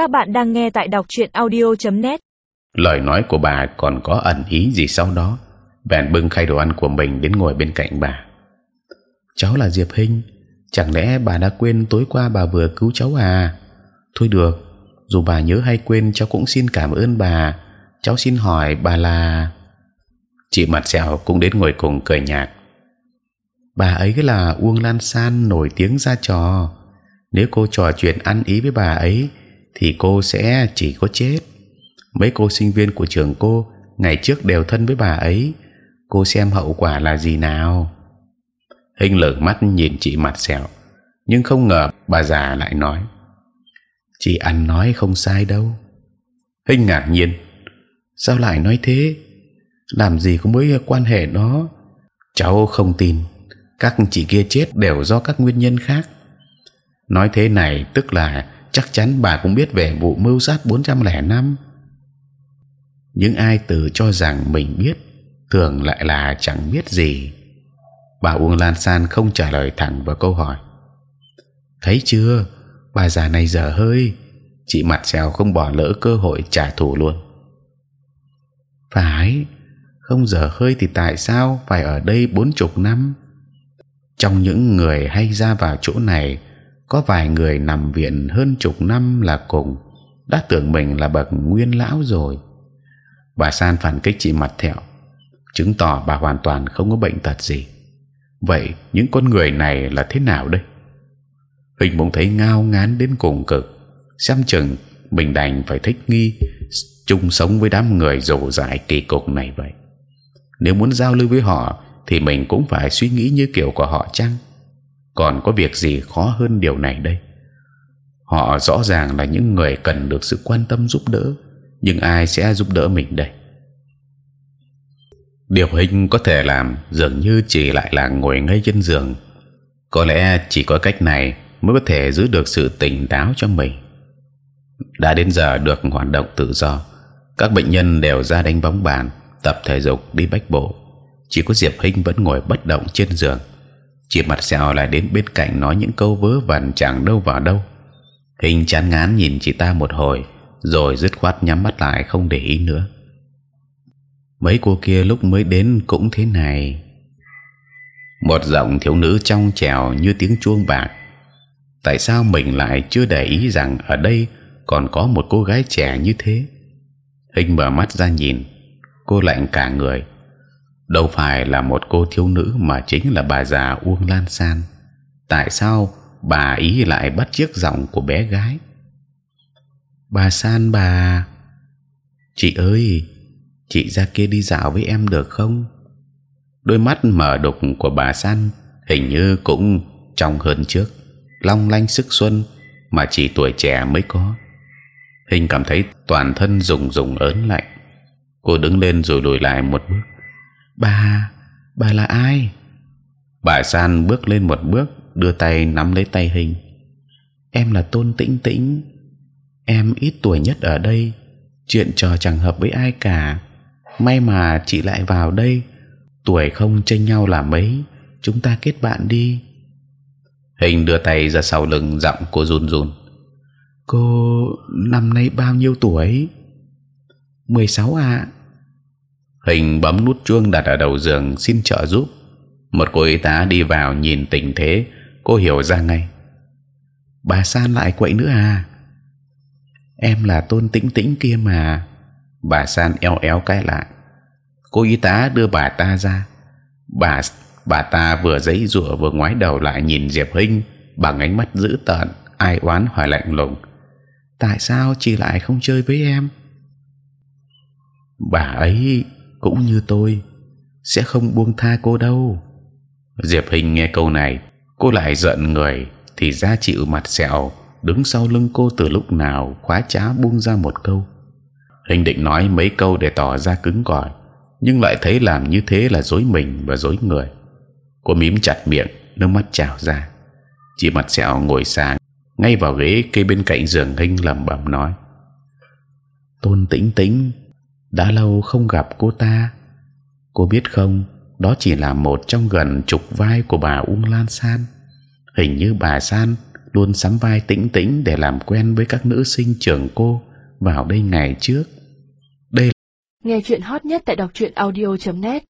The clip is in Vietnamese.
Các bạn đang nghe tại đọc truyện audio.net. Lời nói của bà còn có ẩn ý gì sau đó? Bèn bưng khay đồ ăn của mình đến ngồi bên cạnh bà. Cháu là Diệp Hinh, chẳng lẽ bà đã quên tối qua bà vừa cứu cháu à? Thôi được, dù bà nhớ hay quên, cháu cũng xin cảm ơn bà. Cháu xin hỏi bà là chị mặt sẹo cũng đến ngồi cùng cười nhạt. Bà ấy là Uông Lan San nổi tiếng ra trò. Nếu cô trò chuyện ăn ý với bà ấy, thì cô sẽ chỉ có chết. Mấy cô sinh viên của trường cô ngày trước đều thân với bà ấy. Cô xem hậu quả là gì nào? Hình lở mắt nhìn chị mặt sẹo, nhưng không ngờ bà già lại nói: chị ăn nói không sai đâu. Hình ngạc nhiên, sao lại nói thế? Làm gì có mối quan hệ đó? Cháu không tin. Các chị kia chết đều do các nguyên nhân khác. Nói thế này tức là chắc chắn bà cũng biết về vụ mưu sát 405 những ai tự cho rằng mình biết, thường lại là chẳng biết gì. Bà Uông Lan San không trả lời thẳng vào câu hỏi. Thấy chưa? Bà già này dở hơi. Chị mặt xèo không bỏ lỡ cơ hội trả thù luôn. Phải, không dở hơi thì tại sao phải ở đây bốn chục năm? Trong những người hay ra vào chỗ này có vài người nằm viện hơn chục năm là cùng, đã tưởng mình là bậc nguyên lão rồi. Bà san phản kích chị mặt thẹo, chứng tỏ bà hoàn toàn không có bệnh tật gì. Vậy những con người này là thế nào đây? Hình bỗng thấy ngao ngán đến cùng cực, xem chừng mình đành phải thích nghi chung sống với đám người rồ dại kỳ cục này vậy. Nếu muốn giao lưu với họ thì mình cũng phải suy nghĩ như kiểu của họ chăng? Còn có việc gì khó hơn điều này đây? Họ rõ ràng là những người cần được sự quan tâm giúp đỡ, nhưng ai sẽ giúp đỡ mình đây? Điều hình có thể làm dường như chỉ lại là ngồi ngay trên giường. Có lẽ chỉ có cách này mới có thể giữ được sự tỉnh táo cho mình. Đã đến giờ được hoạt động tự do, các bệnh nhân đều ra đánh bóng bàn, tập thể dục, đi bách bộ. Chỉ có diệp hinh vẫn ngồi bất động trên giường chị mặt sẹo lại đến bên cạnh nói những câu vớ vẩn chẳng đâu vào đâu. Hình chán ngán nhìn chị ta một hồi, rồi dứt khoát nhắm mắt lại không để ý nữa. Mấy cô kia lúc mới đến cũng thế này. Một giọng thiếu nữ trong trèo như tiếng chuông bạc. Tại sao mình lại chưa để ý rằng ở đây còn có một cô gái trẻ như thế? Hình mở mắt ra nhìn, cô lạnh cả người đâu phải là một cô thiếu nữ mà chính là bà già Uông Lan San. Tại sao bà ý lại bắt chiếc giọng của bé gái? Bà San bà, chị ơi, chị ra kia đi dạo với em được không? Đôi mắt mở đục của bà San hình như cũng trong hơn trước, long lanh sức xuân mà chỉ tuổi trẻ mới có. Hình cảm thấy toàn thân rùng rùng ớn lạnh. Cô đứng lên rồi lùi lại một bước bà bà là ai? Bà san bước lên một bước đưa tay nắm lấy tay hình. Em là tôn tĩnh tĩnh. Em ít tuổi nhất ở đây. Chuyện trò chẳng hợp với ai cả. May mà chị lại vào đây. Tuổi không chênh nhau là mấy. Chúng ta kết bạn đi. Hình đưa tay ra sau lưng giọng cô run run. Cô năm nay bao nhiêu tuổi? 16 ạ. à? Hình bấm nút chuông đặt ở đầu giường xin trợ giúp. Một cô y tá đi vào nhìn tình thế. Cô hiểu ra ngay. Bà san lại quậy nữa à? Em là tôn tĩnh tĩnh kia mà. Bà san eo éo cái lại. Cô y tá đưa bà ta ra. Bà bà ta vừa giấy rủa vừa ngoái đầu lại nhìn diệp hinh bằng ánh mắt dữ tợn, ai oán hỏi lạnh lùng. Tại sao chị lại không chơi với em? Bà ấy cũng như tôi sẽ không buông tha cô đâu. Diệp Hình nghe câu này, cô lại giận người, thì ra chịu mặt sẹo đứng sau lưng cô từ lúc nào khóa trá buông ra một câu. Hình định nói mấy câu để tỏ ra cứng cỏi, nhưng lại thấy làm như thế là dối mình và dối người. Cô mím chặt miệng, nước mắt trào ra. Chị mặt sẹo ngồi sang ngay vào ghế cây bên cạnh giường hình lẩm bẩm nói: Tôn tĩnh tĩnh đã lâu không gặp cô ta. Cô biết không, đó chỉ là một trong gần chục vai của bà Ung Lan San. Hình như bà San luôn sắm vai tĩnh tĩnh để làm quen với các nữ sinh trường cô vào đây ngày trước. Đây nghe chuyện hot nhất tại đọc truyện audio .net.